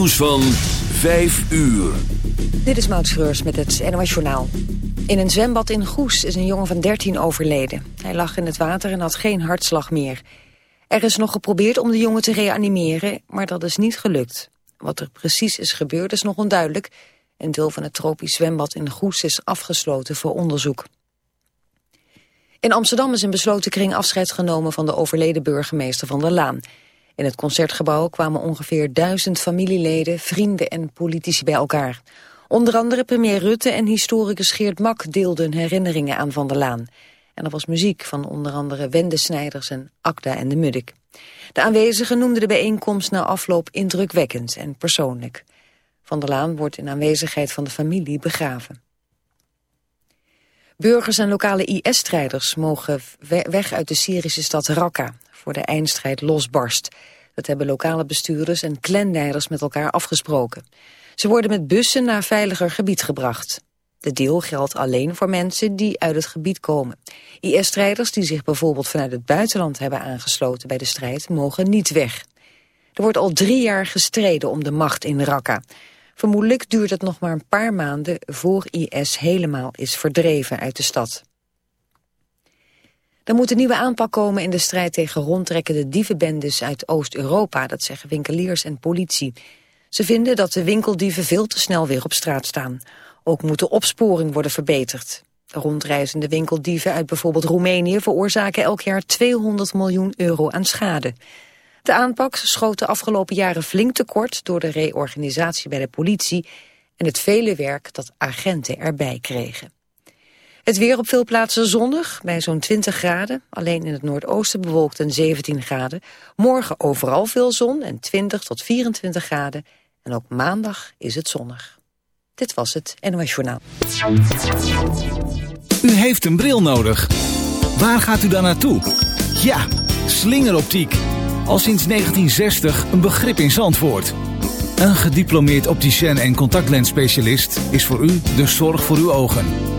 nieuws van 5 uur. Dit is Maud Schreurs met het NOS Journaal. In een zwembad in Goes is een jongen van 13 overleden. Hij lag in het water en had geen hartslag meer. Er is nog geprobeerd om de jongen te reanimeren, maar dat is niet gelukt. Wat er precies is gebeurd is nog onduidelijk. Een deel van het tropisch zwembad in Goes is afgesloten voor onderzoek. In Amsterdam is een besloten kring afscheid genomen van de overleden burgemeester van der Laan. In het Concertgebouw kwamen ongeveer duizend familieleden, vrienden en politici bij elkaar. Onder andere premier Rutte en historicus Geert Mak deelden herinneringen aan Van der Laan. En er was muziek van onder andere Wende Snijders en Akda en de Muddik. De aanwezigen noemden de bijeenkomst na afloop indrukwekkend en persoonlijk. Van der Laan wordt in aanwezigheid van de familie begraven. Burgers en lokale IS-strijders mogen weg uit de Syrische stad Raqqa... voor de eindstrijd losbarst. Dat hebben lokale bestuurders en clanleiders met elkaar afgesproken. Ze worden met bussen naar veiliger gebied gebracht. De deal geldt alleen voor mensen die uit het gebied komen. IS-strijders die zich bijvoorbeeld vanuit het buitenland hebben aangesloten bij de strijd mogen niet weg. Er wordt al drie jaar gestreden om de macht in Raqqa. Vermoedelijk duurt het nog maar een paar maanden voor IS helemaal is verdreven uit de stad. Er moet een nieuwe aanpak komen in de strijd tegen rondtrekkende dievenbendes uit Oost-Europa, dat zeggen winkeliers en politie. Ze vinden dat de winkeldieven veel te snel weer op straat staan. Ook moet de opsporing worden verbeterd. Rondreizende winkeldieven uit bijvoorbeeld Roemenië veroorzaken elk jaar 200 miljoen euro aan schade. De aanpak schoot de afgelopen jaren flink tekort door de reorganisatie bij de politie en het vele werk dat agenten erbij kregen. Het weer op veel plaatsen zonnig, bij zo'n 20 graden. Alleen in het noordoosten bewolkt en 17 graden. Morgen overal veel zon en 20 tot 24 graden. En ook maandag is het zonnig. Dit was het NOS Journaal. U heeft een bril nodig. Waar gaat u dan naartoe? Ja, slingeroptiek al sinds 1960 een begrip in Zandvoort. Een gediplomeerd opticien en contactlensspecialist is voor u de zorg voor uw ogen.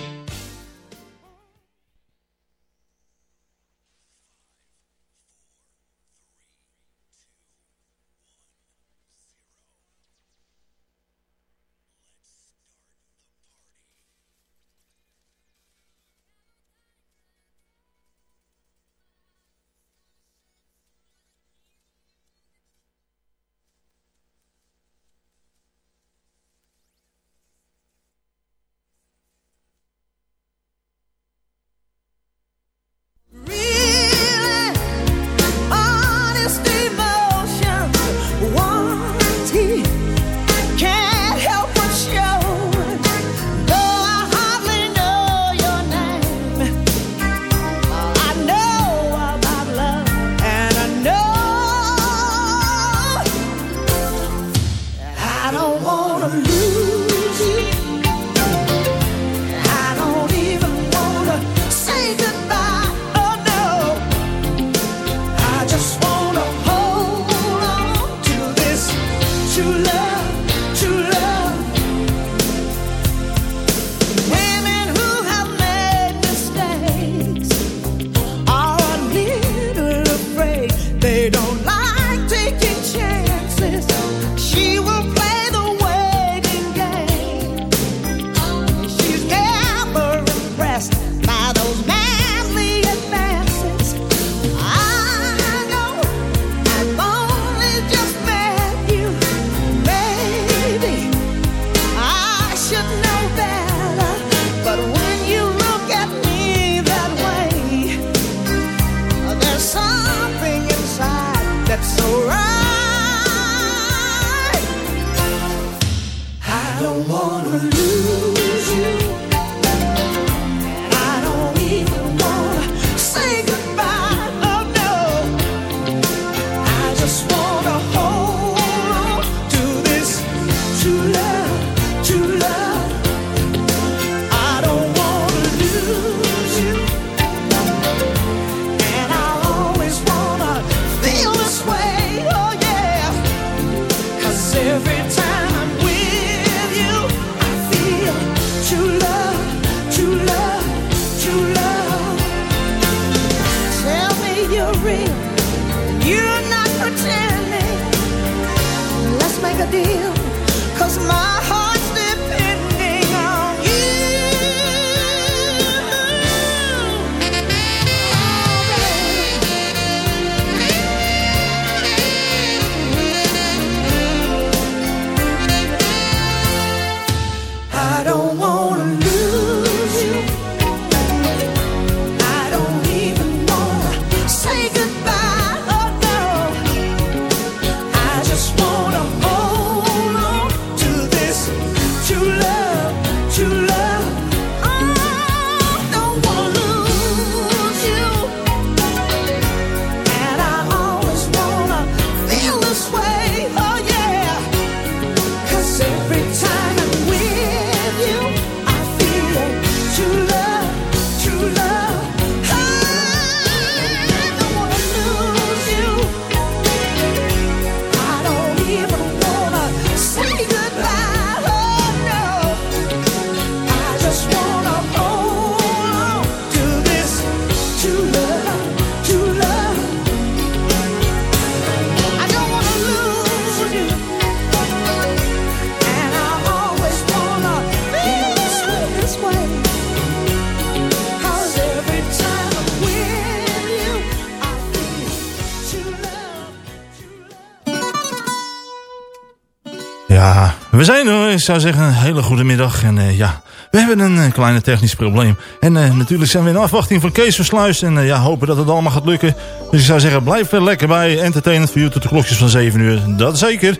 Zou zeggen, een hele goede middag. En uh, ja, we hebben een uh, kleine technisch probleem. En uh, natuurlijk zijn we in afwachting van Kees Versluis. En ja, hopen dat het allemaal gaat lukken. Dus ik zou zeggen, blijf er lekker bij. Entertainment voor u tot de klokjes van 7 uur. Dat zeker.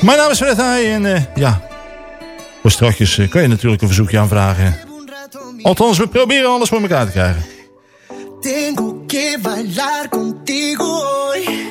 Mijn naam is Fred Heij. En ja, voor straks kan je natuurlijk een verzoekje aanvragen. Althans, we proberen alles voor elkaar te krijgen. Tengo que contigo hoy.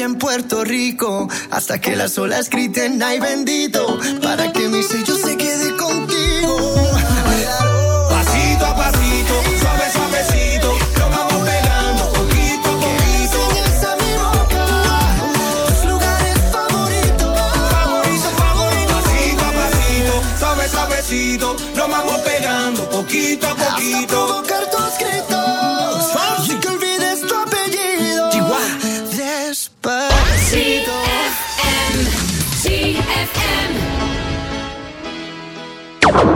Playa en Puerto Rico hasta que las olas griten ay bendito para que mi sello se quede contigo. Pasito a pasito, suave, suavecito, nos vamos pegando poquito a poquito. A mi boca tus lugares favoritos. Favorito, favorito, pasito a pasito, suave, suavecito, nos vamos pegando poquito a poquito. Five,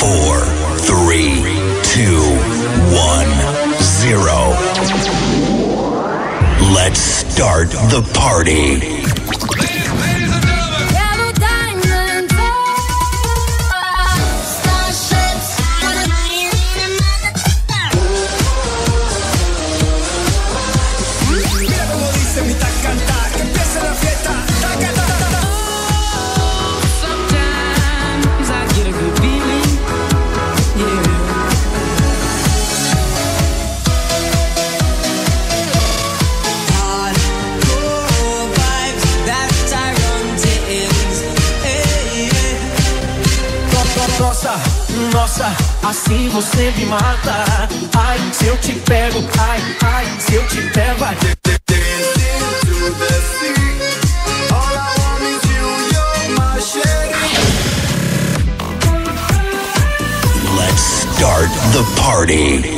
four, three, two, one, zero. Let's start the party. Assim você me mata. Ai, se eu te pego, ai, ai, se eu te pego, ai. Let's start the party.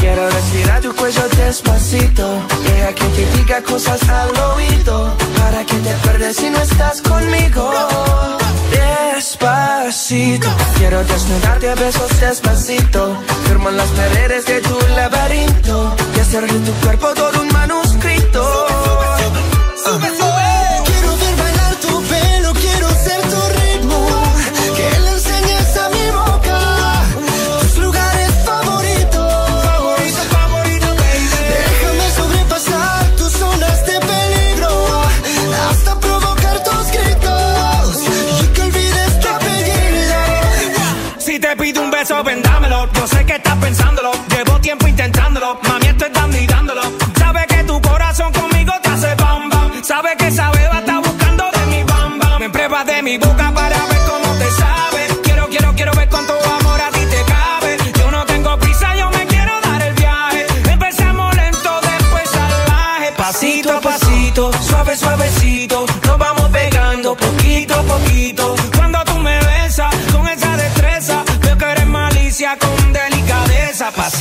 Quiero respirar tu cuello despacito. Deja que te diga cosas al oído. Para que te acuerdes si no estás conmigo. Despacito, quiero desnudarte a besos despacito. Firmo las paredes de tu laberinto. Y hacer tu cuerpo todo un manuscrito. Quiero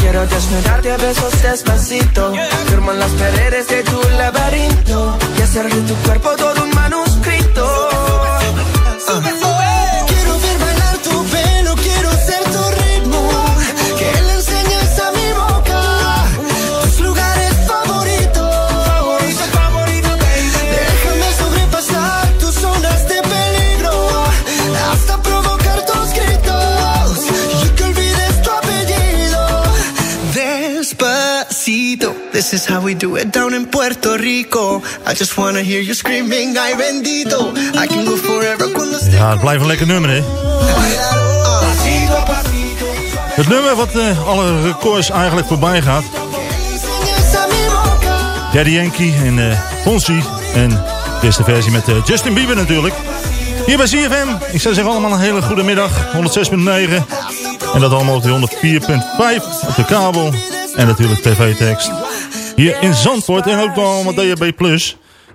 quiero desnudarte a besos despacito. Firmo en las paredes de tu laberinto. Y hacer de tu cuerpo todo un manuscrito. Quiero do it down in Puerto Rico. I just wanna hear you screaming, ay bendito. I can go forever Ja, het blijft een lekker nummer, hè? Het nummer wat eh, alle records eigenlijk voorbij gaat. Daddy Yankee en eh Fonsi. En de eerste versie met eh, Justin Bieber natuurlijk. Hier bij CFM. Ik zou zeggen allemaal een hele goede middag. 106.9. En dat allemaal op de 104.5 op de kabel. En natuurlijk tv-tekst. Hier in Zandvoort en ook allemaal DHB+.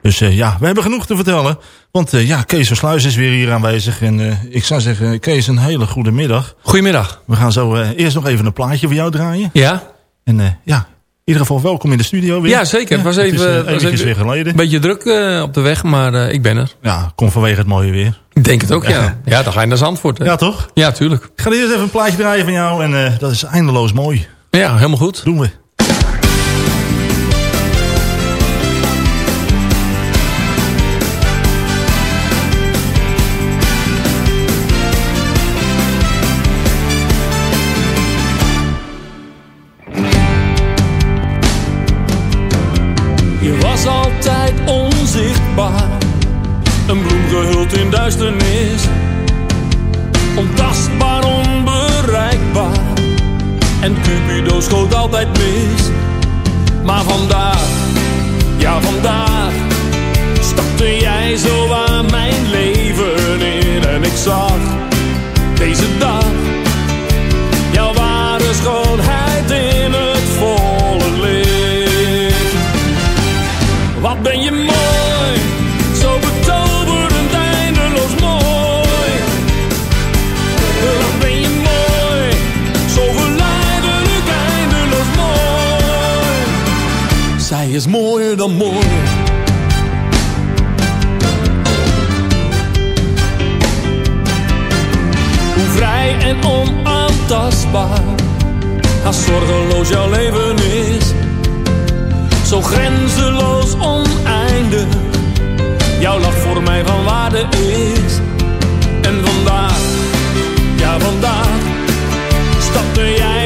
Dus eh, ja, we hebben genoeg te vertellen. Want eh, ja, Kees van Sluis is weer hier aanwezig. En eh, ik zou zeggen, Kees, een hele goede middag. Goedemiddag. We gaan zo eh, eerst nog even een plaatje voor jou draaien. Ja? En eh, ja, in ieder geval welkom in de studio weer. Ja, zeker. Het was het is, even, het was even weer geleden. Een beetje druk eh, op de weg, maar eh, ik ben er. Ja, kom vanwege het mooie weer. Ik denk het ook, ja. Ja, dan ga je naar Zandvoort. Hè? Ja, toch? Ja, tuurlijk. Ik ga eerst even een plaatje draaien van jou en eh, dat is eindeloos mooi. Ja, helemaal goed. Doen we. Haast zorgeloos jouw leven is zo grenzeloos oneindig. Jouw lach voor mij van waarde is. En vandaag, ja vandaag, stapte jij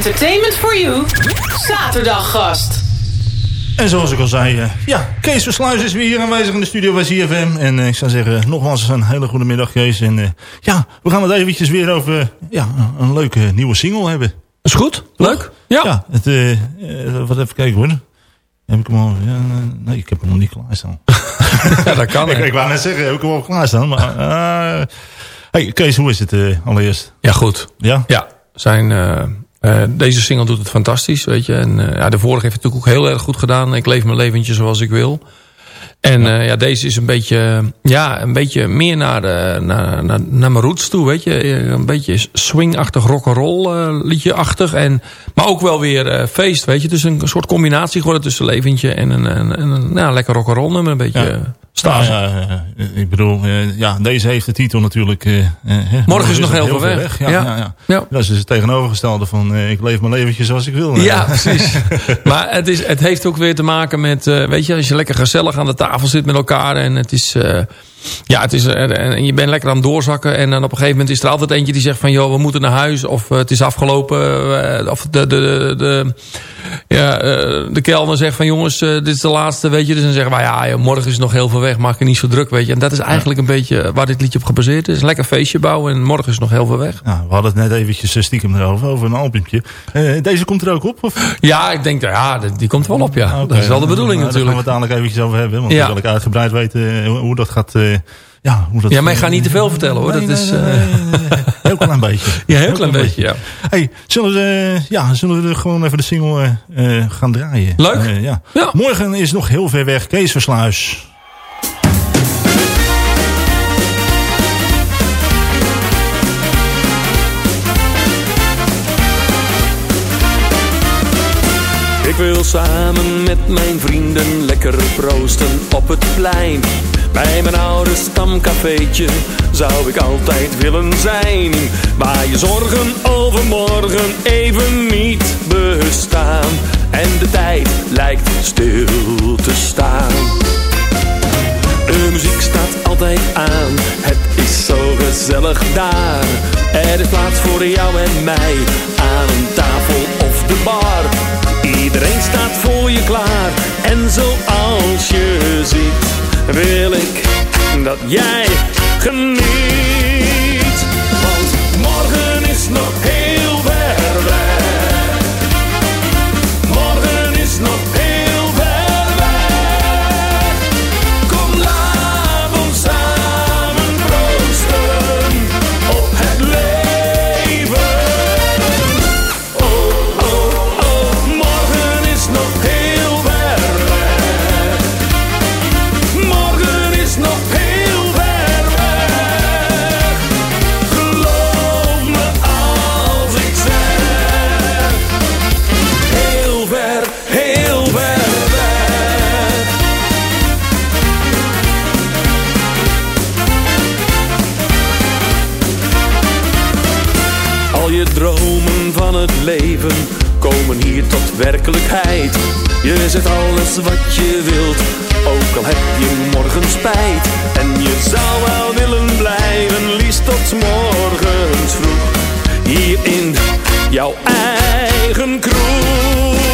Entertainment for You zaterdaggast. En zoals ik al zei, eh, ja, Kees Versluis is weer hier aanwezig in de studio bij CFM. En eh, ik zou zeggen, nogmaals een hele goede middag Kees. En eh, ja, we gaan het eventjes weer over ja, een leuke nieuwe single hebben. Is goed, leuk. Ja. ja het, eh, eh, wat even kijken hoor. Heb ik hem al, ja, nee, ik heb hem nog niet klaarstaan. ja, dat kan. ik, ik wou net zeggen, heb ik hem al klaarstaan. Maar, eh, hey, Kees, hoe is het eh, allereerst? Ja, goed. Ja? Ja, zijn, eh, eh, deze single doet het fantastisch, weet je. En eh, ja, de vorige heeft het natuurlijk ook heel erg goed gedaan. Ik leef mijn leventje zoals ik wil. En ja. ja, deze is een beetje, ja, een beetje meer naar, de, naar, naar, naar mijn roots toe, weet je. Een beetje swingachtig, rock'n'roll uh, liedje-achtig. En, maar ook wel weer feest, weet je. Dus een soort combinatie geworden tussen leventje en een, een, een, een nou, lekker rock'n'roll nummer. Een beetje ja. Stage. Ja, ik bedoel, uh, ja, deze heeft de titel natuurlijk... Morgen, Morgen is nog heel, veel weg. weg. Ja, ja. Ja, ja. Dat is dus het tegenovergestelde van ik leef mijn leventje zoals ik wil. Ja, precies. maar het, is, het heeft ook weer te maken met, weet je, als je lekker gezellig aan de tafel zit met elkaar en het is... Ja, het is, en je bent lekker aan het doorzakken. En dan op een gegeven moment is er altijd eentje die zegt van... joh, we moeten naar huis. Of het is afgelopen. Of de, de, de, ja, de kelner zegt van... jongens, dit is de laatste, weet je. Dus dan zeggen wij, ja, morgen is nog heel veel weg. Maak je niet zo druk, weet je. En dat is eigenlijk een beetje waar dit liedje op gebaseerd is. Lekker feestje bouwen en morgen is nog heel veel weg. Ja, we hadden het net eventjes stiekem erover, over een albumpje. Deze komt er ook op? Of? Ja, ik denk, ja, die komt wel op, ja. Okay. Dat is wel de bedoeling nou, natuurlijk. Daar gaan we het dadelijk eventjes over hebben. Want ja. wil ik uitgebreid weten hoe dat gaat... Ja, hoe dat, ja, maar ik ga niet te veel vertellen hoor. Nee, dat is, nee, nee, heel klein beetje. Ja, heel, heel klein, klein beetje, beetje, ja. Hey, zullen we, ja, zullen we gewoon even de single uh, gaan draaien? Leuk. Ja. ja. Morgen is nog heel ver weg. Kees Versluis. Wil samen met mijn vrienden lekker proosten op het plein. Bij mijn oude stamcafeetje zou ik altijd willen zijn. Waar je zorgen over morgen even niet bestaan. En de tijd lijkt stil te staan. De muziek staat altijd aan, het is zo gezellig daar. Er is plaats voor jou en mij, aan een tafel of de bar. Iedereen staat voor je klaar, en zoals je ziet, wil ik dat jij geniet. Hier tot werkelijkheid. Je zet alles wat je wilt, ook al heb je morgen spijt. En je zou wel willen blijven, liefst tot morgens vroeg. Hier in jouw eigen kroeg.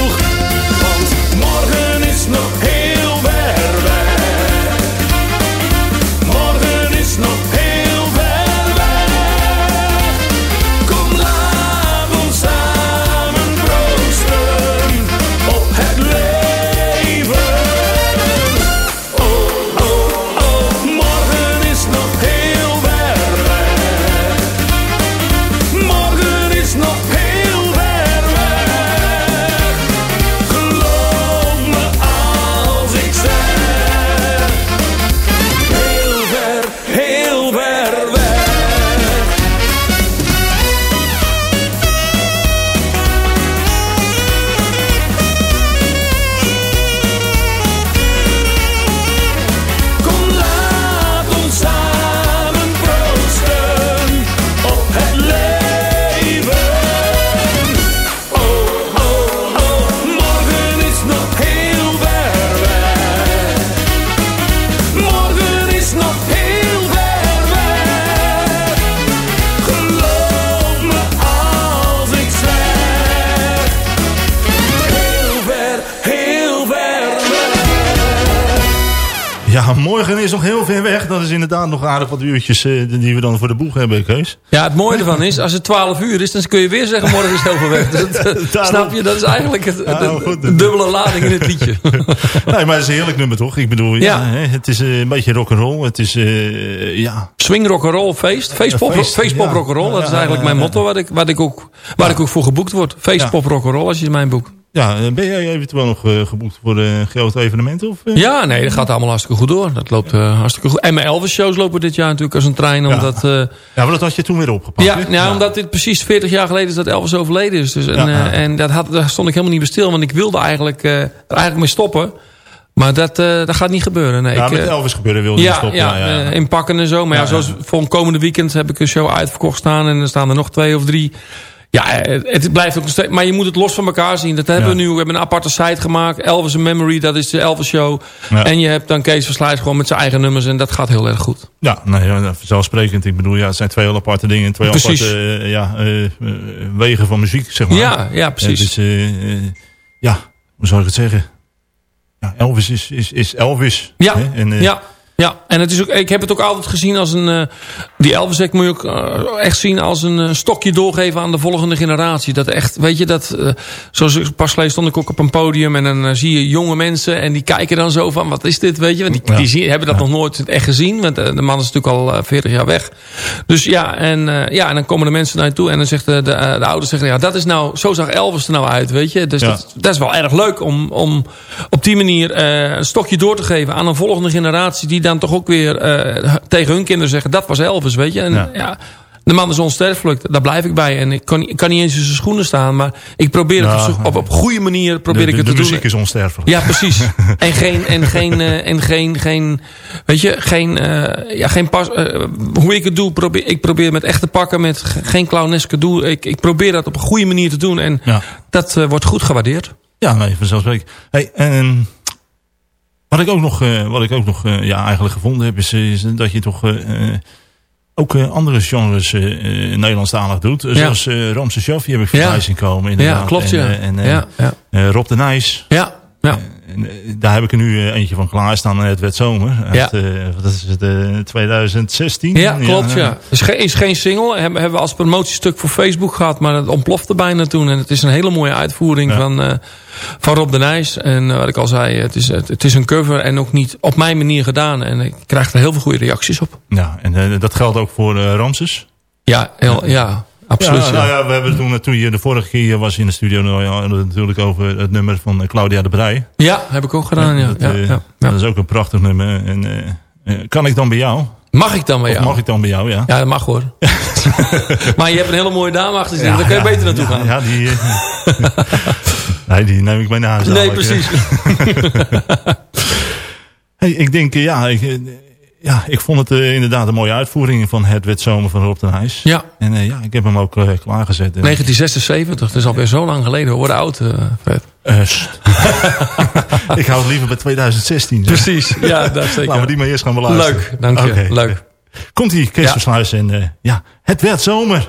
Inderdaad nog aardig wat uurtjes eh, die we dan voor de boeg hebben, Kees. Ja, het mooie ervan is, als het 12 uur is, dan kun je weer zeggen morgen is heel veel weg. Dus dat, eh, snap je? Dat is eigenlijk het, Ja, goed. de dubbele lading in het liedje. nee, maar het is een heerlijk nummer, toch? Ik bedoel, ja, het is eh, een beetje rock'n'roll. Het is, eh, ja... Swing rock'n'roll feest. Feestpop, feest, feestpop ja. rock'n'roll. Dat is eigenlijk mijn motto waar ik, waar ik, ook, waar ik ook voor geboekt word. Feestpop rock'n'roll als je mijn boek. Ja, eh, ben jij eventueel nog eh, geboekt voor eh, grote evenementen? Of, eh? Ja, nee, dat gaat allemaal hartstikke goed door. Dat loopt eh, hartstikke goed. En mijn Elvis shows lopen dit jaar natuurlijk als een trein. Omdat, eh, Ja, maar dat had je toen weer opgepakt. ja, nou, omdat dit precies 40 jaar geleden is dat Elvis overleden is. Dus, en Ja, ja. en dat had, daar stond ik helemaal niet bij stil. Want ik wilde eigenlijk, er eigenlijk mee stoppen. Maar dat, dat gaat niet gebeuren. Nee, Ja, ik, met Elvis gebeuren wilde je ja, stoppen. ja, Ja, ja, ja. inpakken en zo. Maar ja, Ja, zoals ja. voor een komende weekend heb ik een show uitverkocht staan. En er staan er nog twee of drie. Ja, het, blijft ook steeds... Maar je moet het los van elkaar zien. Dat hebben Ja. we nu. We hebben een aparte site gemaakt. Elvis in Memory, dat is de Elvis Show. Ja. En je hebt dan Kees Versluis gewoon met zijn eigen nummers. En dat gaat heel erg goed. Ja, nee, vanzelfsprekend. Ik bedoel, ja, het zijn twee heel aparte dingen. Twee Precies. aparte eh, ja, eh, eh, wegen van muziek, zeg maar. Ja, ja, precies. Eh, ja, hoe zou ik het zeggen? Ja, Elvis is, is, is Elvis. Ja? En, ja. Ja, en het is ook, ik heb het ook altijd gezien als een... eh, die Elvis moet je ook eh, echt zien als een eh, stokje doorgeven aan de volgende generatie. Dat echt, weet je, dat... zoals ik pas geleden stond ik ook op een podium... en dan zie je jonge mensen en die kijken dan zo van... wat is dit, weet je? Want die, Ja. die zien, hebben dat nog nooit echt gezien. Want de man is natuurlijk al eh, 40 jaar weg. Dus ja en, ja, en dan komen de mensen naar je toe... en dan zegt de, de, de ouders zeggen... ja, dat is nou, zo zag Elvis er nou uit, weet je? Dus Ja. dat, dat is wel erg leuk om, om op die manier een stokje door te geven aan een volgende generatie die dan toch ook weer eh, tegen hun kinderen zeggen dat was Elvis, weet je. En Ja. ja. de man is onsterfelijk, daar blijf ik bij. En ik kan, kan niet eens in zijn schoenen staan, maar ik probeer het Nou, op, op, op goede manier probeer de, ik het de te muziek doen. is onsterfelijk. Ja, precies. en geen, en geen, eh, en geen, geen, weet je, geen, eh, ja, geen pas, hoe ik het doe, probeer, ik probeer met echt te pakken, met ge- geen clowneske doel. Ik, ik probeer dat op een goede manier te doen en Ja. dat wordt goed gewaardeerd. Ja, nee, vanzelfsprekend. Hey, en wat ik ook nog, eh, wat ik ook nog eh, ja, eigenlijk gevonden heb, is, is dat je toch eh, ook andere genres eh, Nederlandstalig doet. Ja. Zoals eh Ramse Shaffi heb ik voorbij Ja. zien komen. Inderdaad. Ja, klopt, En, ja. en, Ja, eh, Rob de Nijs. Ja, ja. Eh, daar heb ik er nu eh, eentje van klaarstaan. en Het werd zomer. Uit, Ja. eh, wat is het, eh, 2016? Ja, klopt, ja. Is, geen, is geen single. Hebben, hebben we als promotiestuk voor Facebook gehad. Maar het ontplofte bijna toen. En het is een hele mooie uitvoering Ja. van, eh, van Rob de Nijs. En eh, wat ik al zei, het is, het, het is een cover. En ook niet op mijn manier gedaan. En ik krijg er heel veel goede reacties op. Ja, en eh, dat geldt ook voor eh, Ramses. Ja, heel, ja absoluut. Ja, Ja, nou ja, we hebben toen, toen je de vorige keer was in de studio nou natuurlijk over het nummer van eh, Claudia de Brij. Ja, heb ik ook gedaan. Ja, dat, ja, eh, ja, dat is ook een prachtig nummer. En, eh, eh, kan ik dan bij jou? Mag ik dan bij Of jou? mag ik dan bij jou, ja? Ja, dat mag hoor. maar je hebt een hele mooie dame achter zitten. Daar kun je beter naartoe gaan. Ja, die, eh, nee, die neem ik mee naar huis. nee, precies. eh. Hey, ik denk, eh, ja, ik, eh, ja, ik vond het eh, inderdaad een mooie uitvoering van Het Zomer van Rob ten Huis. Ja. En eh, ja, ik heb hem ook eh, klaargezet. Eh, 1976, dat is alweer zo lang geleden. We worden oud, Fred. ik hou het liever bij 2016. zeg. Precies, ja, dat zeker. Laten we die maar eerst gaan beluisteren. Leuk, dank je. Leuk. Komt ie, Kees Ja. Versluis en ja, Het Werd Zomer.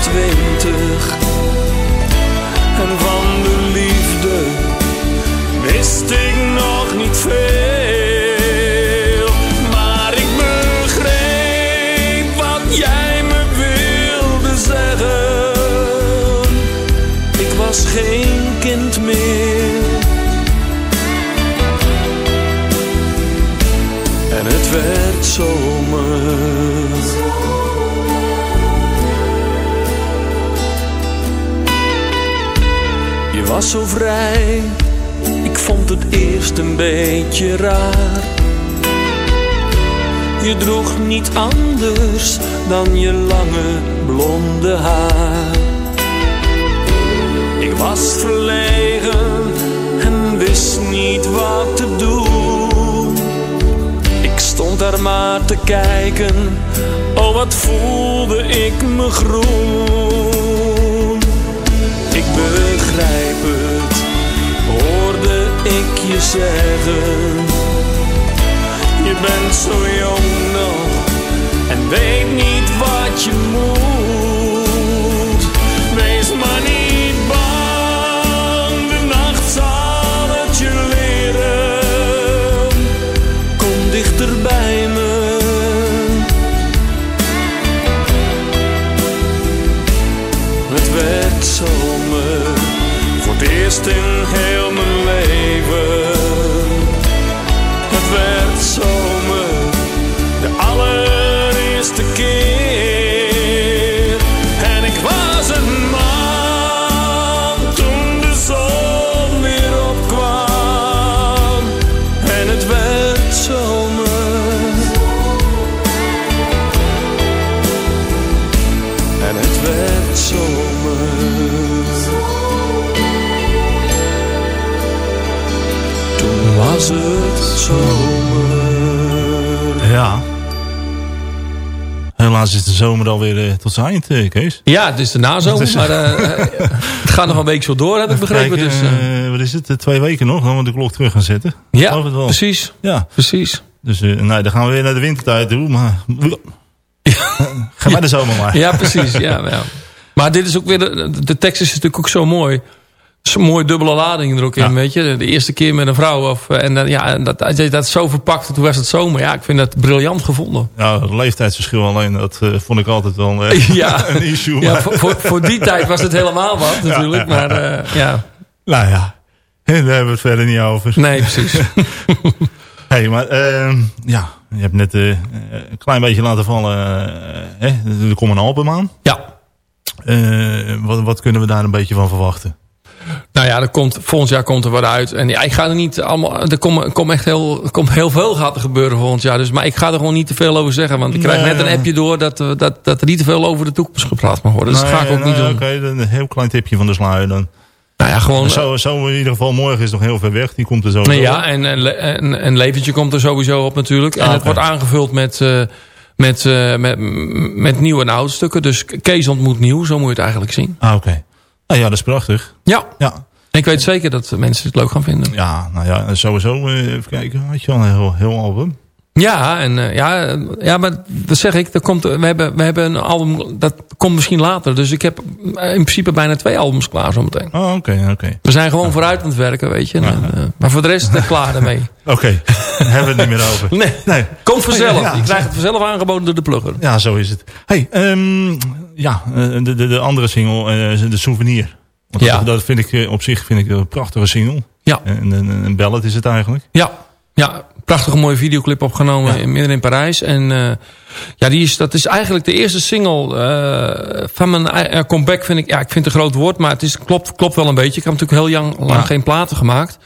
twee zo vrij, ik vond het eerst een beetje raar. Je droeg niet anders dan je lange blonde haar. Ik was verlegen en wist niet wat te doen. Ik stond daar maar te kijken, oh wat voelde ik me groen. Ik begrijp je zeggen. Je bent zo jong nog en weet niet wat je moet. Zijn eh, Kees. Ja, het is de nazomer, is- maar eh, het gaat nog een week zo door, heb ik begrepen. Kijken, dus, eh, eh, wat is het? Twee weken nog, dan we de klok terug gaan zetten. Ja, wel. precies. Ja, precies. Dus nee, dan gaan we weer naar de wintertijd toe. Maar ga maar de zomer maar. Ja, precies. Ja, ja. Maar dit is ook weer, de, de tekst is natuurlijk ook zo mooi. Zo'n mooie dubbele lading er ook in, weet je. De eerste keer met een vrouw. Of, eh, en dan, ja, dat, als je dat zo verpakt, toen was het zomer. Ja, ik vind dat briljant gevonden. Ja, het leeftijdsverschil alleen, dat eh, vond ik altijd wel eh, Ja, een issue. ja voor, voor, voor die tijd was het helemaal wat natuurlijk. Ja, Maar ja, Nou ja, daar hebben we het verder niet over. nee, precies. hey, maar ehm, ja, je hebt net een klein beetje laten vallen. eh, hè, er komt een album aan. Ja. Eh, wat, wat kunnen we daar een beetje van verwachten? Nou ja, er komt, volgend jaar komt er wat uit. En ja, ik ga er niet allemaal. Er komt kom echt heel, komt heel veel gaat er gebeuren volgend jaar. Dus, maar ik ga er gewoon niet te veel over zeggen. Want ik krijg net een appje door dat, eh, dat, dat er niet te veel over de toekomst gepraat mag worden. Dus dat ga ik ook Nee, niet doen. Oké, een heel klein tipje van de sluier dan. Nou ja, gewoon. Zo, zo in ieder geval, morgen is nog heel ver weg. Die komt er zo. Nee, ja, en, en, en, en Leventje komt er sowieso op natuurlijk. En Ah, het wordt aangevuld met, eh, met, eh, met, met nieuwe en oude stukken. Dus Kees ontmoet nieuw, zo moet je het eigenlijk zien. Ah, oké. Nou ja, dat is prachtig. Ja. Ja. En ik weet zeker dat mensen het leuk gaan vinden. Ja, nou ja, sowieso. eh, even kijken, had je al een heel, heel album? Ja, en, eh, ja, ja, maar dat zeg ik. Er komt, we, hebben, we hebben een album, dat komt misschien later. Dus ik heb eh, in principe bijna twee albums klaar zometeen. Oh, oké, oké. We zijn gewoon vooruit aan het werken, weet je. En, eh, maar voor de rest klaar ermee. Oké, daar hebben we het niet meer over. Nee, Nee. komt vanzelf. Ja. Je krijgt het vanzelf aangeboden door de plugger. Ja, zo is het. hey, ehm, ja, de, de, de andere single, eh, de Souvenir. Want Ja. dat, dat vind ik op zich vind ik een prachtige single. Ja. En een, een ballad is het eigenlijk. Ja, ja prachtige mooie videoclip opgenomen in, midden in Parijs. En eh, ja, die is, dat is eigenlijk de eerste single eh, van mijn eh, comeback. Vind ik, ja, ik vind het een groot woord, maar het is, klopt, klopt wel een beetje. Ik heb natuurlijk heel lang, lang Ja. geen platen gemaakt.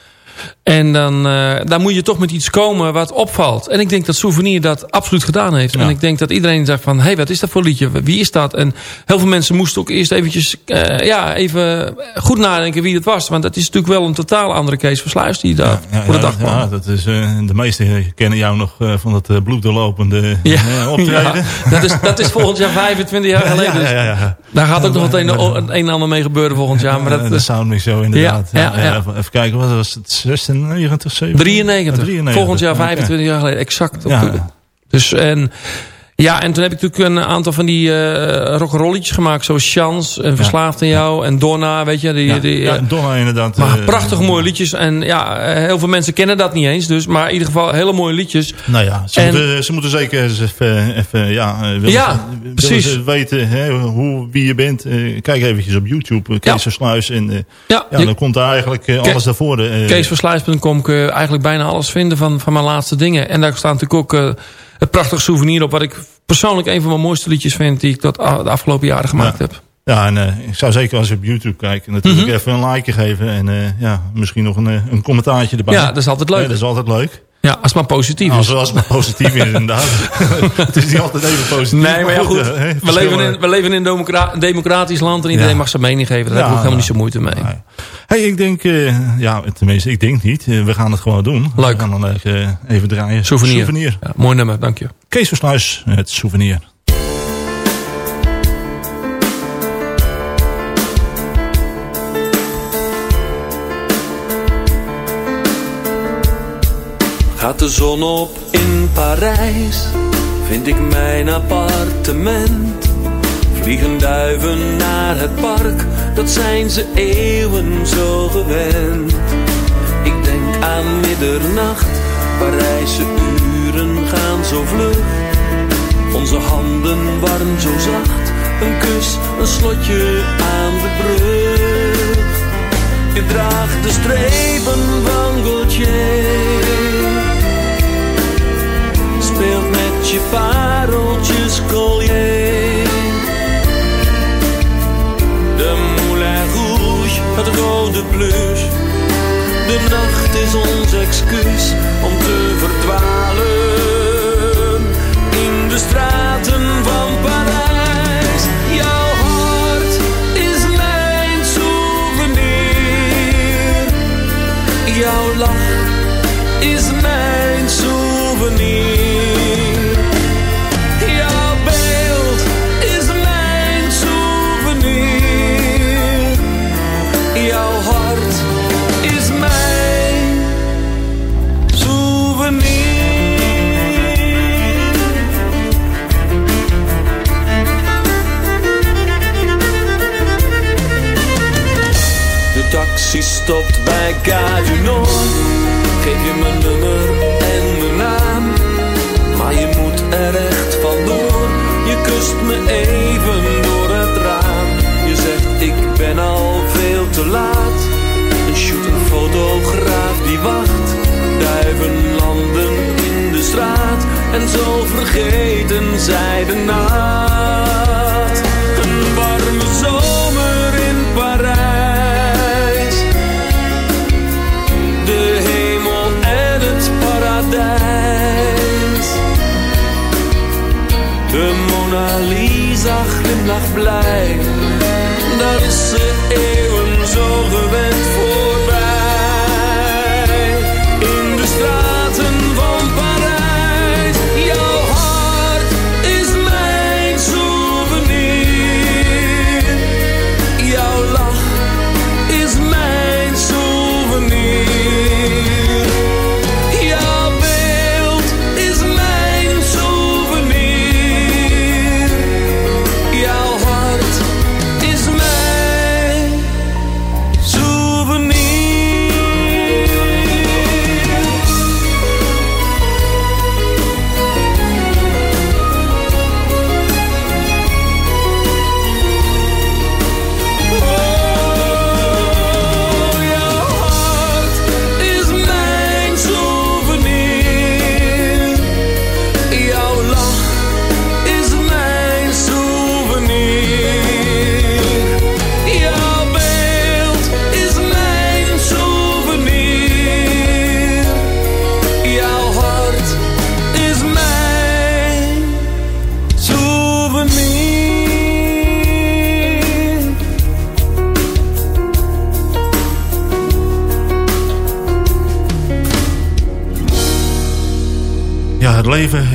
En dan, dan moet je toch met iets komen wat opvalt. En ik denk dat Souvenir dat absoluut gedaan heeft. Ja. En ik denk dat iedereen zegt van... hé, hey, wat is dat voor liedje? Wie is dat? En heel veel mensen moesten ook eerst eventjes... eh, ja, even goed nadenken wie het was. Want het is natuurlijk wel een totaal andere Kees Versluis... die daar Ja, voor de dag kwam. ja, dat is, eh, de meesten kennen jou nog van dat uh, bloeddoorlopende Ja, optreden. dat, is, dat is volgend jaar 25 jaar geleden. Ja, ja, ja, ja. Daar gaat ook nog het een, en ander mee gebeuren volgend jaar. Maar dat, de is Soundmix Show inderdaad. Even kijken, wat was het? 96, 97? 93. Ja, 93. Volgend jaar Oké. 25 jaar geleden. Exact. op Ja. Dus en... Ja, en toen heb ik natuurlijk een aantal van die uh, rock'n'rolletjes gemaakt. Zoals Chance en Verslaafd aan jou en Donna, weet je. Die, ja, die, ja, Donna inderdaad. Maar uh, prachtig mooie liedjes. En ja, heel veel mensen kennen dat niet eens. Dus, maar in ieder geval hele mooie liedjes. Nou ja, ze, en, moeten, ze moeten zeker eens even, even ja, willen, ja willen precies. Ze weten hè, hoe, wie je bent. Kijk eventjes op YouTube, Kees Versluis. En ja, ja, dan komt daar eigenlijk alles naar voren. Keesversluis.com kun je eigenlijk bijna alles vinden van, van mijn laatste dingen. En daar staat natuurlijk ook het prachtig souvenir op... wat ik persoonlijk een van mijn mooiste liedjes vind... die ik dat de afgelopen jaren gemaakt ja. heb. Ja, en uh, ik zou zeker als je op YouTube kijkt... natuurlijk mm -hmm. even een like geven... en uh, ja, misschien nog een, een commentaartje erbij. Ja, dat is altijd leuk. Ja, dat is altijd leuk. Ja, als het maar positief is. Als, als het maar positief is, inderdaad. het is niet altijd even positief. Nee, maar ja, goed. We, leven in, we leven in een, democra een democratisch land... en iedereen ja. mag zijn mening geven. Daar ja, heb ik ook helemaal niet zo moeite mee. Nee. Hey, ik denk... Uh, ja, tenminste, ik denk niet. Uh, we gaan het gewoon doen. Leuk. We gaan dan even, even draaien. Souvenir. souvenir. Mooi nummer, dank je. Kees Versluis, het souvenir. Gaat de zon op in Parijs, vind ik mijn appartement. Vliegen duiven naar het park, dat zijn ze eeuwen zo gewend. Ik denk aan middernacht, Parijse uren gaan zo vlug. Onze handen warm zo zacht, een kus, een slotje aan de brug. Je draagt de strepen van Gaultier speelt met je pareltjes collier. De Moulin Rouge, het rode plus. De nacht is ons excuus om te verdwalen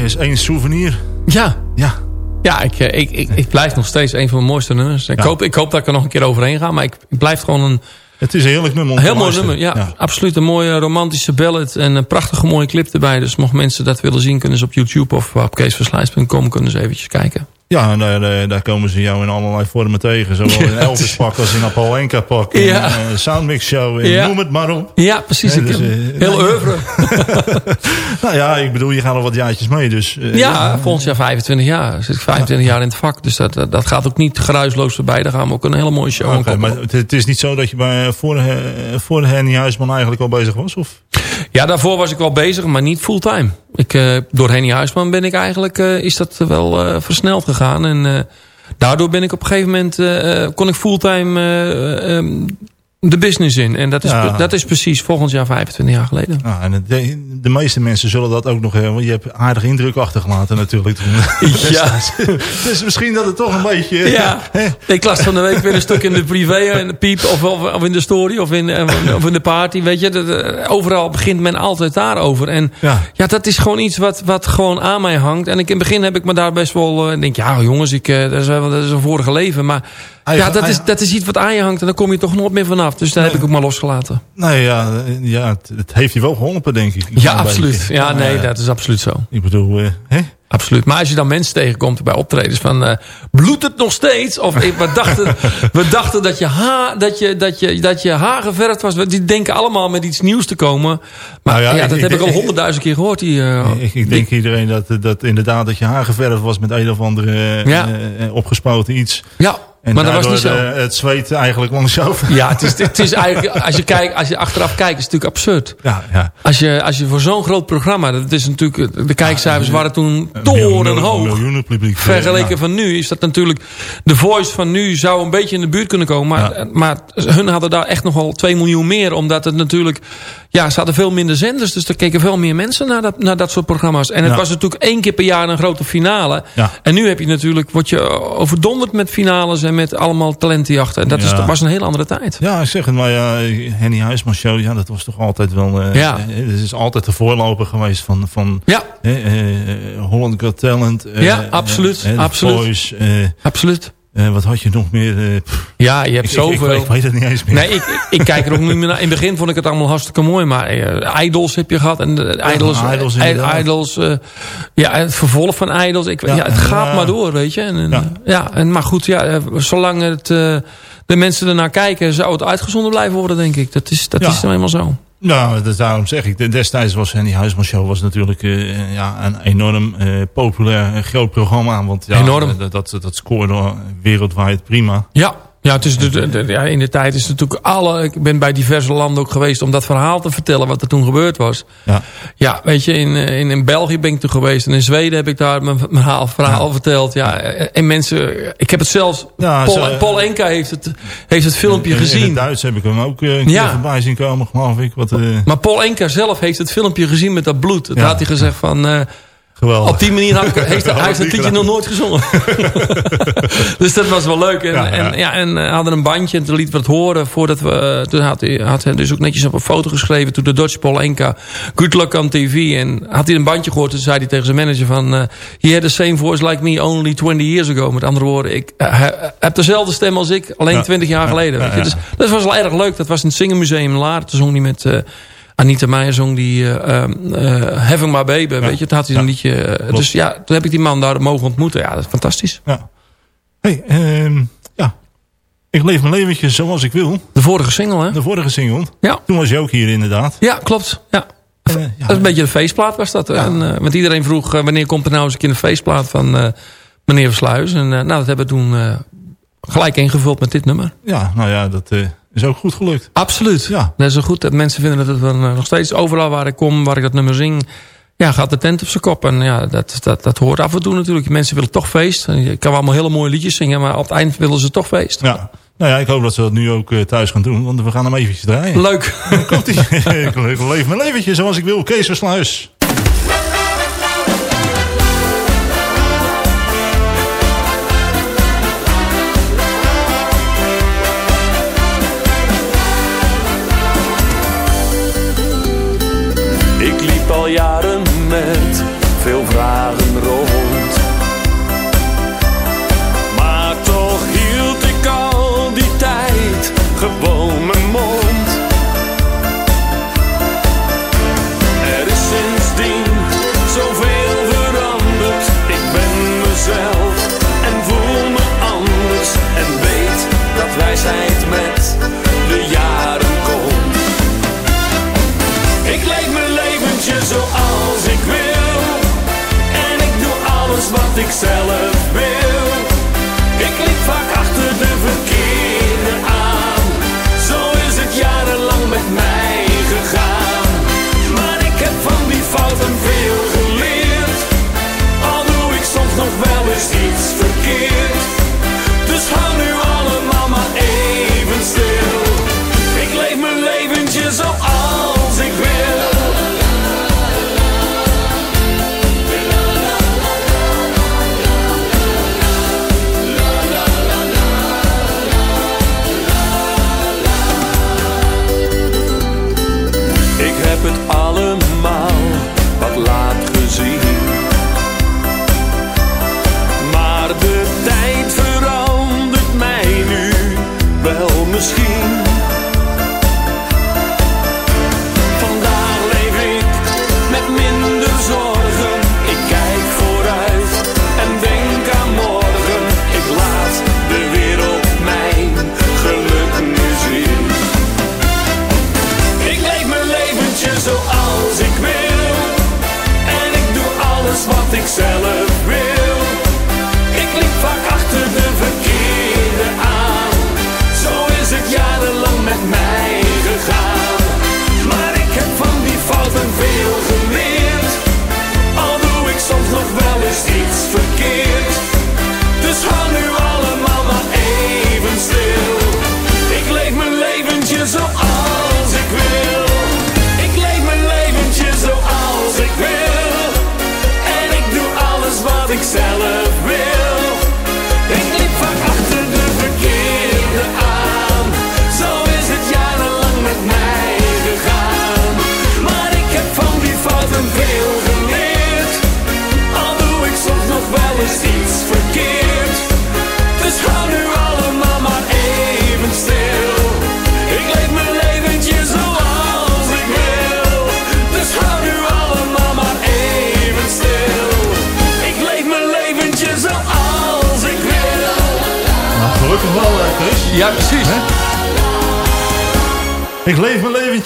is één souvenir. Ja. Ja. Ja, ik, ik, ik, ik blijf nog steeds een van mijn mooiste nummers. Ik, Ja. hoop, ik hoop dat ik er nog een keer overheen ga. Maar ik, ik blijf gewoon een, Het is een heerlijk nummer Heel mooi nummer, ja, Absoluut een mooie romantische ballad. En een prachtige mooie clip erbij. Dus mocht mensen dat willen zien, kunnen ze op YouTube of op keesverslijs.com kunnen ze eventjes kijken. Ja, en daar, daar komen ze jou in allerlei vormen tegen. Zowel in Elvis pak als in een Paul Enka pak. In Ja. eh, Soundmix show. en Ja. Noem het maar op. Ja, precies. Dus, eh, heel nou, oeuvre. Nou ja, ik bedoel, je gaat al wat jaartjes mee. Dus, eh, Ja, volgend jaar 25 jaar. Zit ik 25 jaar in het vak. Dus dat, dat, gaat ook niet geruisloos voorbij. Daar gaan we ook een hele mooie show aan Oké, koppelen. maar het, het is niet zo dat je bij, voor, voor Henny Huisman eigenlijk al bezig was? Of? Ja, daarvoor was ik wel bezig, maar niet fulltime. Ik, eh, door Henny Huisman ben ik eigenlijk, eh, is dat wel eh, versneld gegaan. En daardoor ben ik op een gegeven moment, kon ik fulltime de business in. En dat is, Ja. dat is precies volgend jaar 25 jaar geleden. Nou, en de, de meeste mensen zullen dat ook nog hebben. Want je hebt aardig indruk achtergelaten natuurlijk. Toen, Ja. dus misschien dat het toch een beetje... Ja, ik las van de week weer een stuk in de privé en de piep of, of, of in de story of in, eh, of in de party. Weet je, dat, eh, overal begint men altijd daarover. En Ja. ja, dat is gewoon iets wat, wat gewoon aan mij hangt. En ik, in het begin heb ik me daar best wel, eh, denk ja jongens, ik, eh, dat, is, wel- dat is een vorige leven. Maar Eigen- ja, dat is, eigen- dat is iets wat aan je hangt en daar kom je toch nooit meer vanaf. Dus daar heb ik ook maar losgelaten. Nee, ja, ja het, het heeft je wel geholpen, denk ik. Ja, absoluut. beetje. Ja, nee, dat is absoluut zo. Ik bedoel, eh, hè? Absoluut. Maar als je dan mensen tegenkomt bij optredens van... eh bloedt het nog steeds? Of we, dachten, we dachten dat je, haar, dat, je, dat, je, dat je haar geverfd was. Die denken allemaal met iets nieuws te komen. Maar Nou ja, dat ik- heb ik al honderdduizend keer gehoord. Die, eh, ik, ik denk iedereen dat, dat inderdaad dat je haar geverfd was met een of andere Ja. eh, opgespoten iets. ja, En maar dat was niet zo. eh, het zweet eigenlijk langs je over. Ja, het is, het is eigenlijk, als je, kijkt, als je achteraf kijkt, is het natuurlijk absurd. Ja, ja. Als je, als je voor zo'n groot programma, dat is natuurlijk, de kijkcijfers waren toen torenhoog. Miljoenen publiek. Vergeleken Ja. van nu is dat natuurlijk... De Voice van nu zou een beetje in de buurt kunnen komen. Maar, Ja. maar hun hadden daar echt nog wel 2 miljoen meer. Omdat het natuurlijk... Ja, ze hadden veel minder zenders. Dus er keken veel meer mensen naar dat, naar dat soort programma's. En het was natuurlijk één keer per jaar een grote finale. Ja. En nu heb je natuurlijk... Word je overdonderd met finales en met allemaal talentenjachten. En dat, is, Ja. was een hele andere tijd. Ja, ik zeg het maar. Ja, Henny Huisman show, ja, dat was toch altijd wel... eh, Ja. eh, Het is altijd de voorloper geweest van, van Ja, eh, eh, Holland Got Talent. eh, Ja, eh, absoluut, eh, absoluut. Voice, eh, absoluut. Eh, wat had je nog meer? pff, Ja, je hebt ik, ik, ik, zoveel... ik weet het niet eens meer. Nee, ik, ik, kijk er ook niet meer naar. In het begin vond ik het allemaal hartstikke mooi. Maar eh, Idols heb je gehad. En Idols, Ja, Idols. Idols ja, het vervolg van Idols. Ik, ja, Ja, het gaat maar door, weet je. En, Ja. ja. en, maar goed, ja, zolang het, de mensen ernaar kijken... zou het uitgezonden blijven worden, denk ik. Dat is, dat is nou eenmaal zo. Nou, dat, daarom zeg ik. de- Destijds was Henny Huisman Show was natuurlijk eh, ja, een enorm eh, populair en groot programma. Want ja, Enorm. Dat, dat, dat scoorde wereldwijd prima. Ja. Ja, het is de, de- de- ja, in de tijd is het natuurlijk alle... Ik ben bij diverse landen ook geweest om dat verhaal te vertellen... wat er toen gebeurd was. Ja. Ja, weet je, in, eh, in, in België ben ik toen geweest. En in Zweden heb ik daar mijn mijn verhaal, verhaal verteld. Ja, eh, en mensen... Ik heb het zelfs... Ja, Paul, zo- Paul Enka heeft het, heeft het filmpje In- In gezien. het Duits heb ik hem ook eh, een keer voorbij zien komen, geloof ik. Wat, Maar Paul Enka zelf heeft het filmpje gezien met dat bloed. Ja. had hij gezegd van... geweldig. op die manier had ik, heeft, hij heeft liedje nog nooit gezongen. dus dat was wel leuk. En, Ja, ja. en, ja, en eh, hadden een bandje en toen liet we het horen. Voordat we, eh, toen had hij, had hij dus ook netjes op een foto geschreven. Toen de Dutch Paul Enka, good luck on TV. En had hij een bandje gehoord. Toen zei hij tegen zijn manager van... eh he had the same voice like me only 20 years ago. Met andere woorden, ik heb dezelfde stem als ik. Alleen Ja. 20 jaar Ja, geleden. weet je. Dus dat was wel erg leuk. Dat was in het Singermuseum in Laar. Toen zong hij met... Anita Meijer zong die eh ehm, eh, Having My Baby, weet je. Toen had hij een Ja. liedje. eh, Klopt. dus ja, toen heb ik die man daar mogen ontmoeten. Ja, dat is fantastisch. Ja. Hey, ehm, ja. Ik leef mijn leventje zoals ik wil. De vorige single, hè? De vorige single. Ja. Toen was je ook hier inderdaad. Ja, klopt. Ja. Ja. Dat is een beetje de feestplaat was dat. En, want iedereen vroeg, wanneer komt er nou eens een keer een feestplaat van meneer Versluis. En nou, dat hebben we toen gelijk ingevuld met dit nummer. Ja, nou ja, dat is ook goed gelukt. Absoluut. Ja. Dat is zo goed dat mensen vinden dat het dan, eh, nog steeds overal waar ik kom, waar ik dat nummer zing... Ja, gaat de tent op zijn kop. En ja, dat, dat, dat hoort af en toe natuurlijk. Mensen willen toch feest. Je kan allemaal hele mooie liedjes zingen, maar op het eind willen ze toch feest. Ja. Nou ja, ik hoop dat ze dat nu ook eh, thuis gaan doen. Want we gaan hem eventjes draaien. Leuk. Komt ie. ik leef mijn leventje zoals ik wil. Kees Versluis.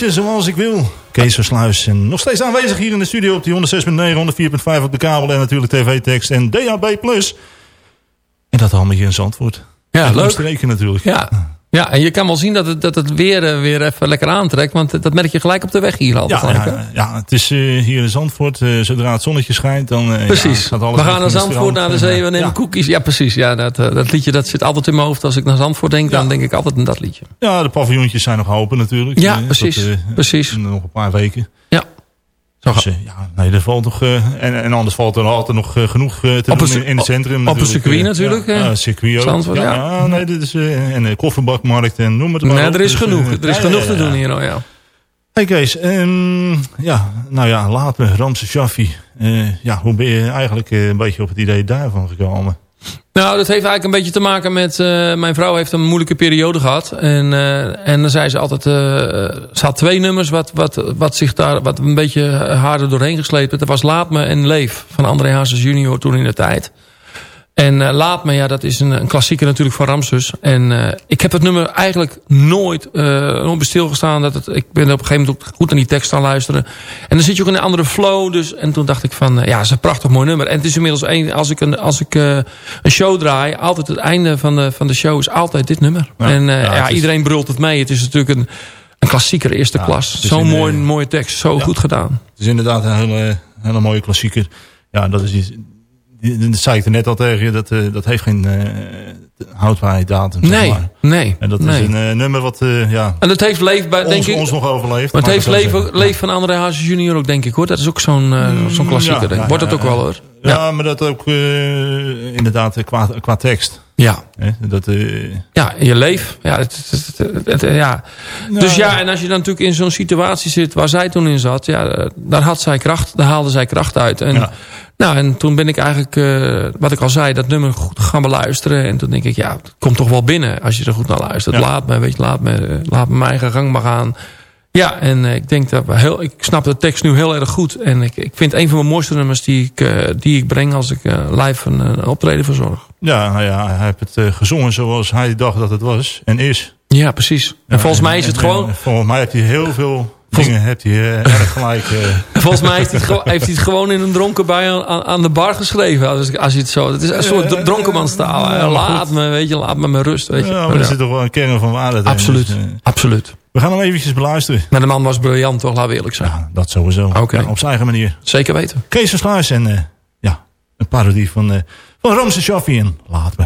Zoals ik wil. Kees Versluis. En nog steeds aanwezig hier in de studio op die 106.9, 104.5 op de kabel en natuurlijk tv-tekst en DAB+. En dat allemaal hier in Zandvoort. Ja, En leuk. natuurlijk. Ja. Ja, en je kan wel zien dat het, dat het weer, eh, weer even lekker aantrekt. Want dat merk je gelijk op de weg hier altijd. Ja, ja, ja, het is eh, hier in Zandvoort. eh, zodra het zonnetje schijnt, dan Precies. ja, gaat alles we gaan naar Zandvoort, naar de zee, we nemen ja. koekjes. Ja, precies. Ja, dat, dat liedje dat zit altijd in mijn hoofd. Als ik naar Zandvoort denk, dan denk ik altijd aan dat liedje. Ja, de paviljoentjes zijn nog open natuurlijk. Ja, precies, tot, precies. Nog een paar weken. Ja. Dus, eh, ja, nee, er valt nog... eh, en, en anders valt er altijd nog eh, genoeg te Op doen een in, in het centrum. op een natuurlijk, circuit natuurlijk, Ja, circuit ook. Ja, nee, dit is... en de kofferbakmarkt en noem het maar Nee, op. er is Dus, genoeg. Er is genoeg te doen hier, oh ja. Hey Kees, ehm, ja, nou ja, laat me, Ramse Shaffi. Ja, hoe ben je eigenlijk een beetje op het idee daarvan gekomen? Nou, dat heeft eigenlijk een beetje te maken met... eh, mijn vrouw heeft een moeilijke periode gehad. En, eh, en dan zei ze altijd... eh, ze had twee nummers wat, wat, wat, zich daar, wat een beetje harder doorheen gesleept. Dat was Laat Me en Leef van André Hazes junior toen in de tijd. En eh, Laat Me, ja, dat is een, een klassieker natuurlijk van Ramses. En eh, ik heb het nummer eigenlijk nooit, uh, nooit bij stilgestaan. Dat het, ik ben op een gegeven moment ook goed naar die tekst aan luisteren. En dan zit je ook in een andere flow. Dus, en toen dacht ik van, ja, het is een prachtig mooi nummer. En het is inmiddels, een, als ik, een, als ik een show draai... altijd het einde van de, van de show is altijd dit nummer. Ja, en ja, ja, is... iedereen brult het mee. Het is natuurlijk een, een klassieker eerste ja, klas. Zo'n mooi, mooie tekst, zo goed gedaan. Het is inderdaad een hele, hele mooie klassieker. Ja, dat is iets dat zei ik er net al tegen je, dat, uh, dat heeft geen uh, houdbaarheidsdatum. Nee, zeg maar. nee. En dat nee. is een uh, nummer wat, ja... En dat heeft leef bij, denk ons, ik... ons nog overleefd. Maar het heeft leef, leef van André Hazes junior ook, denk ik, hoor. Dat is ook zo'n mm, zo'n klassieker. Ja, Wordt dat ook wel, hoor. Ja, ja maar dat ook inderdaad qua, qua tekst. Ja. Dat, ja, je leef. Ja, het, het, het, ja. Dus ja, en als je dan natuurlijk in zo'n situatie zit waar zij toen in zat, ja, daar had zij kracht, daar haalde zij kracht uit. En, ja. Nou, en toen ben ik eigenlijk, uh, wat ik al zei, dat nummer goed gaan beluisteren. En toen denk ik, ja, het komt toch wel binnen als je er goed naar luistert. Ja. Laat me, weet je, laat me, laat me mijn eigen gang maar gaan. Ja, en uh, ik denk dat we heel, ik snap de tekst nu heel erg goed. En ik, ik vind een van mijn mooiste nummers die ik, uh, die ik breng als ik live een, een, optreden verzorg. Ja, nou ja, hij heeft het gezongen zoals hij dacht dat het was en is. Ja, precies. En ja, volgens mij is het en, gewoon... En volgens mij heeft hij heel veel dingen hebt hij eh, erg gelijk. eh. Volgens mij heeft hij, het gewo- heeft hij het gewoon in een dronken bui aan, aan de bar geschreven. Als, als je het zo... Het is een soort dronkenmanstaal. ja, Eh, maar laat me, weet je, laat me mijn rust. Weet je. Ja, maar er zit toch wel een kern van waarheid in. Absoluut, Dus, absoluut. we gaan hem eventjes beluisteren. Maar de man was briljant, toch? Laten we eerlijk zijn. Dat sowieso. Ja, op zijn eigen manier. Zeker weten. Kees van Sluis en ja, een parodie van, eh van Ramse Shaffi en Laat me.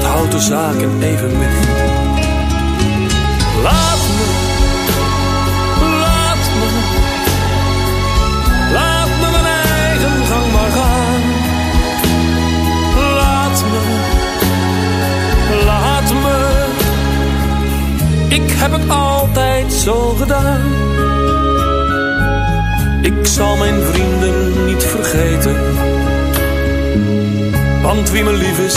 dat houdt de zaken evenwicht. Laat me, laat me, laat me mijn eigen gang maar gaan. Laat me, laat me, ik heb het altijd zo gedaan. Ik zal mijn vrienden niet vergeten. Want wie me lief is,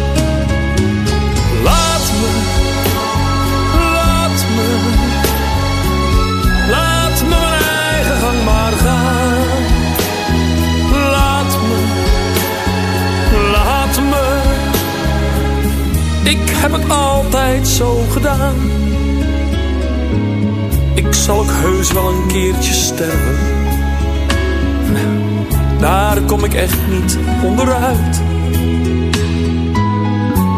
Heb het altijd zo gedaan. Ik zal ook heus wel een keertje sterven. Daar kom ik echt niet onderuit.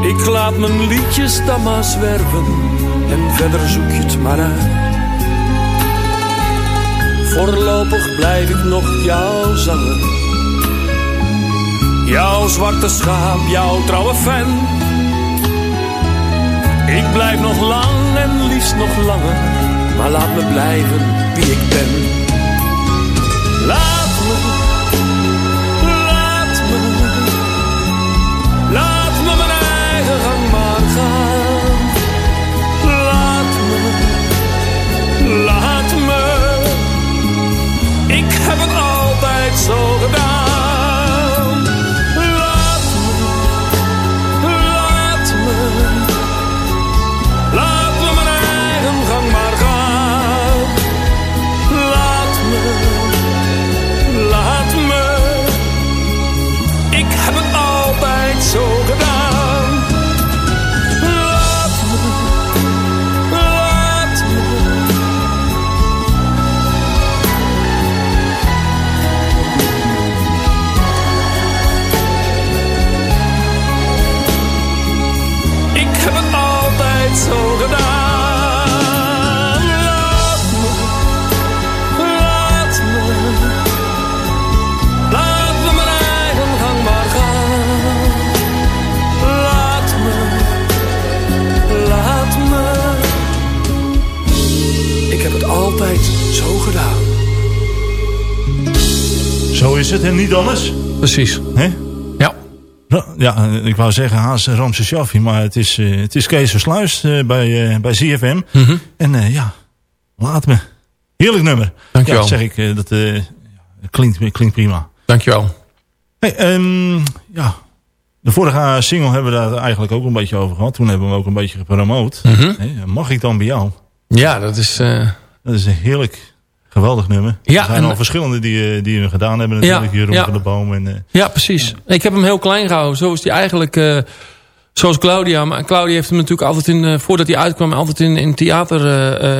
Ik laat mijn liedjes dan maar zwerven en verder zoek je het maar uit. Voorlopig blijf ik nog jouw zanger. Jouw zwarte schaap, jouw trouwe fan. Blijf nog lang en liefst nog langer, maar laat me blijven wie ik ben. Laat me, laat me, laat me mijn eigen gang maar gaan. Laat me, laat me, ik heb het altijd zo gedaan. Zo is het en niet anders. Precies. Ja. Ja, ik wou zeggen Haas Ramse Shaffi, maar het is, eh, het is Kees Versluis eh, bij, eh, bij ZFM. Mhm. En ja, laat me. Heerlijk nummer. Dankjewel. Ja, zeg ik, dat klinkt, klinkt prima. Dankjewel. Hey, ehm, ja, de vorige single hebben we daar eigenlijk ook een beetje over gehad. Toen hebben we hem ook een beetje gepromoot. Mhm. Hey, mag ik dan bij jou? Ja, dat is... Dat is een heerlijk, geweldig nummer. Ja, er zijn en- al verschillende die, eh, die we gedaan hebben natuurlijk. Ja, Jeroen ja. van de Boom. En, eh, Ja, precies. Ik heb hem heel klein gehouden. Zo is hij eigenlijk... eh, zoals Claudia. Maar Claudia heeft hem natuurlijk altijd in... voordat hij uitkwam, altijd in, in, theater,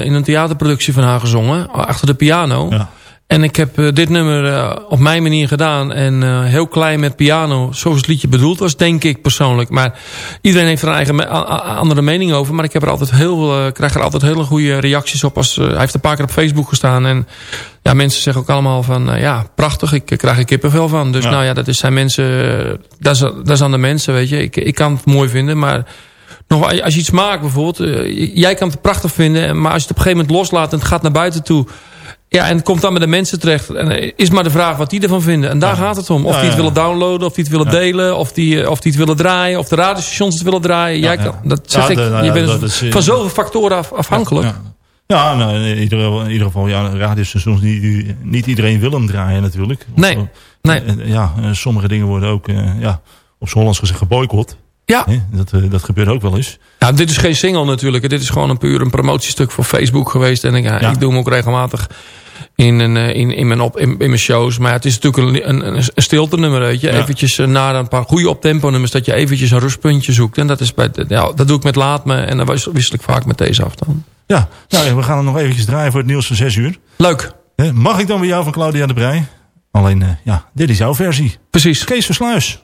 in een theaterproductie van haar gezongen. Achter de piano. Ja. En ik heb uh, dit nummer uh, op mijn manier gedaan. En uh, heel klein met piano. Zoals het liedje bedoeld was, denk ik persoonlijk. Maar iedereen heeft er een eigen andere mening over. Maar ik heb er altijd heel, krijg er altijd hele goede reacties op. Als, hij heeft een paar keer op Facebook gestaan. En ja, mensen zeggen ook allemaal van... ja, prachtig, ik krijg er kippenvel van. Dus ja. nou ja, dat is, zijn mensen... Dat is, dat is aan de mensen, weet je. Ik, ik kan het mooi vinden, maar... Nog, als je iets maakt bijvoorbeeld... jij kan het prachtig vinden. Maar als je het op een gegeven moment loslaat... en het gaat naar buiten toe ja, en het komt dan met de mensen terecht. En is maar de vraag wat die ervan vinden. En daar gaat het om. Of die het willen downloaden, of die het willen delen... Of die, of die het willen draaien, of de radiostations het willen draaien. Jij kan, dat zeg ik, je bent is, van zoveel factoren af, afhankelijk. Ja, nou, in, ieder, in ieder geval, ja, radiostations, niet, niet iedereen wil hem draaien natuurlijk. Nee, of, nee. Ja, sommige dingen worden ook, ja, op z'n Hollands gezegd geboycott. Ja. Dat, dat gebeurt ook wel eens. Ja, dit is geen single natuurlijk. Dit is gewoon een puur een promotiestuk voor Facebook geweest. En ik, ja, ik doe hem ook regelmatig in, een, in, in, mijn, op, in, in, mijn shows. Maar het is natuurlijk een, een, een stilte nummer, weet je. Ja. Eventjes uh, na een paar goede optempo nummers... dat je eventjes een rustpuntje zoekt. En dat, is bij, ja, dat doe ik met Laat Me. En dan wissel ik vaak met deze af dan. Ja, nou, we gaan er nog eventjes draaien voor het nieuws van 6 uur. Leuk. Mag ik dan bij jou van Claudia de Brij? Alleen, uh, ja, dit is jouw versie. Precies. Kees Versluis.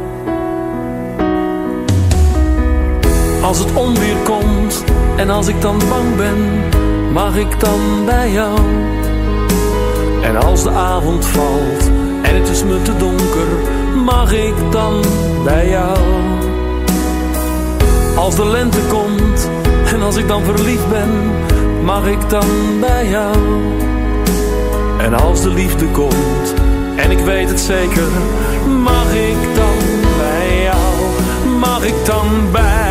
Als het onweer komt en als ik dan bang ben, mag ik dan bij jou? En als de avond valt en het is me te donker, mag ik dan bij jou? Als de lente komt en als ik dan verliefd ben, mag ik dan bij jou? En als de liefde komt en ik weet het zeker, mag ik dan bij jou? Mag ik dan bij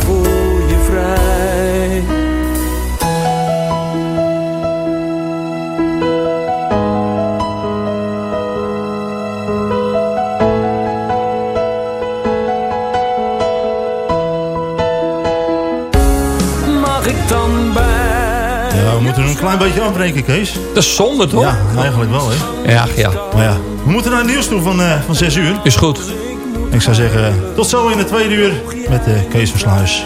klein beetje afbreken, Kees. Dat is zonde, toch? Ja, eigenlijk wel, hè. Ja, ja. Maar ja, we moeten naar het nieuws toe van, uh, van 6 uur. Is goed. Ik zou zeggen, tot zo in de tweede uur met uh, Kees Versluis.